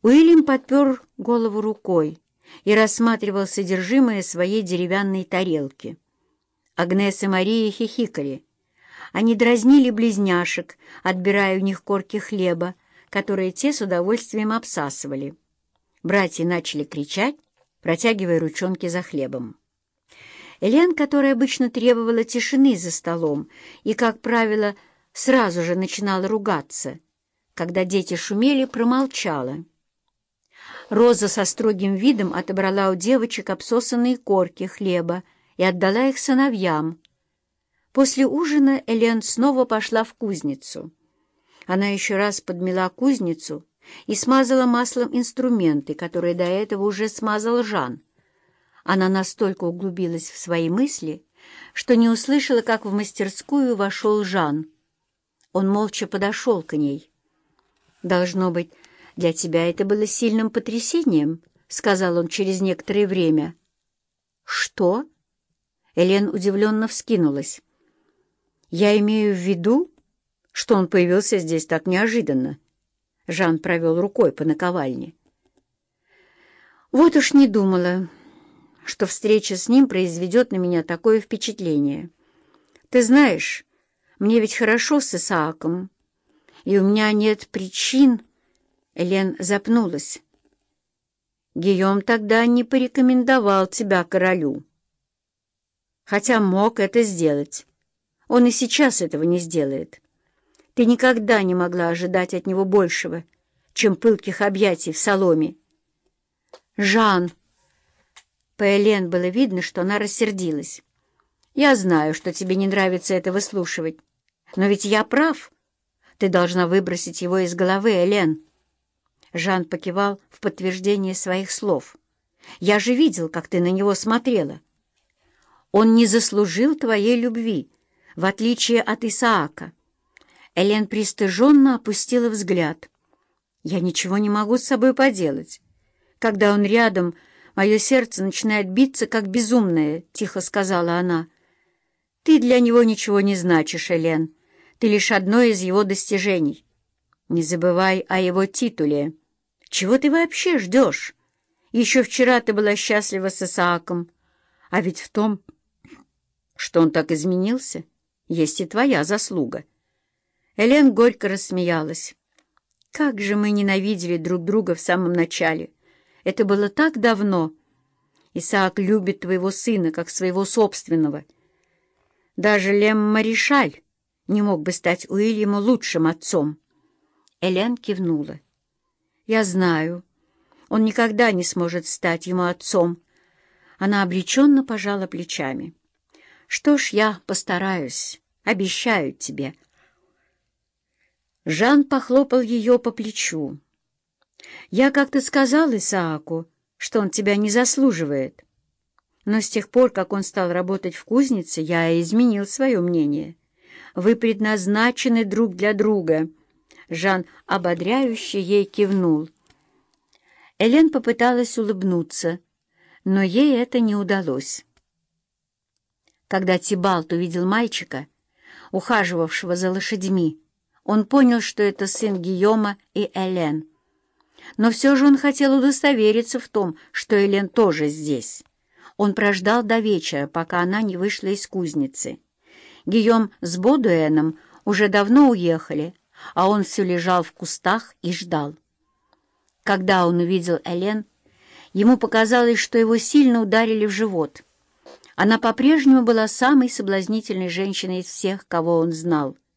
Уильям подпер голову рукой и рассматривал содержимое своей деревянной тарелки. Агнес и Мария хихикали. Они дразнили близняшек, отбирая у них корки хлеба, которые те с удовольствием обсасывали. Братья начали кричать, протягивая ручонки за хлебом. Элен, которая обычно требовала тишины за столом и, как правило, сразу же начинала ругаться, когда дети шумели, промолчала. Роза со строгим видом отобрала у девочек обсосанные корки хлеба и отдала их сыновьям. После ужина Элен снова пошла в кузницу. Она еще раз подмела кузницу и смазала маслом инструменты, которые до этого уже смазал Жан. Она настолько углубилась в свои мысли, что не услышала, как в мастерскую вошел Жан. Он молча подошел к ней. «Должно быть, для тебя это было сильным потрясением», — сказал он через некоторое время. «Что?» Элен удивленно вскинулась. «Я имею в виду, что он появился здесь так неожиданно». Жан провел рукой по наковальне. «Вот уж не думала, что встреча с ним произведет на меня такое впечатление. Ты знаешь, мне ведь хорошо с Исааком, и у меня нет причин...» Элен запнулась. «Гийом тогда не порекомендовал тебя королю, хотя мог это сделать. Он и сейчас этого не сделает. Ты никогда не могла ожидать от него большего, чем пылких объятий в соломе. Жан!» По Элен было видно, что она рассердилась. «Я знаю, что тебе не нравится это выслушивать, но ведь я прав. Ты должна выбросить его из головы, Элен». Жан покивал в подтверждение своих слов. «Я же видел, как ты на него смотрела. Он не заслужил твоей любви, в отличие от Исаака». Элен пристыженно опустила взгляд. «Я ничего не могу с собой поделать. Когда он рядом, мое сердце начинает биться, как безумное», — тихо сказала она. «Ты для него ничего не значишь, Элен. Ты лишь одно из его достижений. Не забывай о его титуле». Чего ты вообще ждешь? Еще вчера ты была счастлива с Исааком. А ведь в том, что он так изменился, есть и твоя заслуга. Элен горько рассмеялась. Как же мы ненавидели друг друга в самом начале. Это было так давно. Исаак любит твоего сына, как своего собственного. Даже Лем Маришаль не мог бы стать Уильяму лучшим отцом. Элен кивнула. «Я знаю. Он никогда не сможет стать ему отцом». Она обреченно пожала плечами. «Что ж, я постараюсь. Обещаю тебе». Жан похлопал ее по плечу. «Я как-то сказал Исааку, что он тебя не заслуживает. Но с тех пор, как он стал работать в кузнице, я изменил свое мнение. Вы предназначены друг для друга». Жан ободряюще ей кивнул. Элен попыталась улыбнуться, но ей это не удалось. Когда Тибалт увидел мальчика, ухаживавшего за лошадьми, он понял, что это сын Гийома и Элен. Но все же он хотел удостовериться в том, что Элен тоже здесь. Он прождал до вечера, пока она не вышла из кузницы. Гийом с Бодуэном уже давно уехали, а он все лежал в кустах и ждал. Когда он увидел Элен, ему показалось, что его сильно ударили в живот. Она по-прежнему была самой соблазнительной женщиной из всех, кого он знал —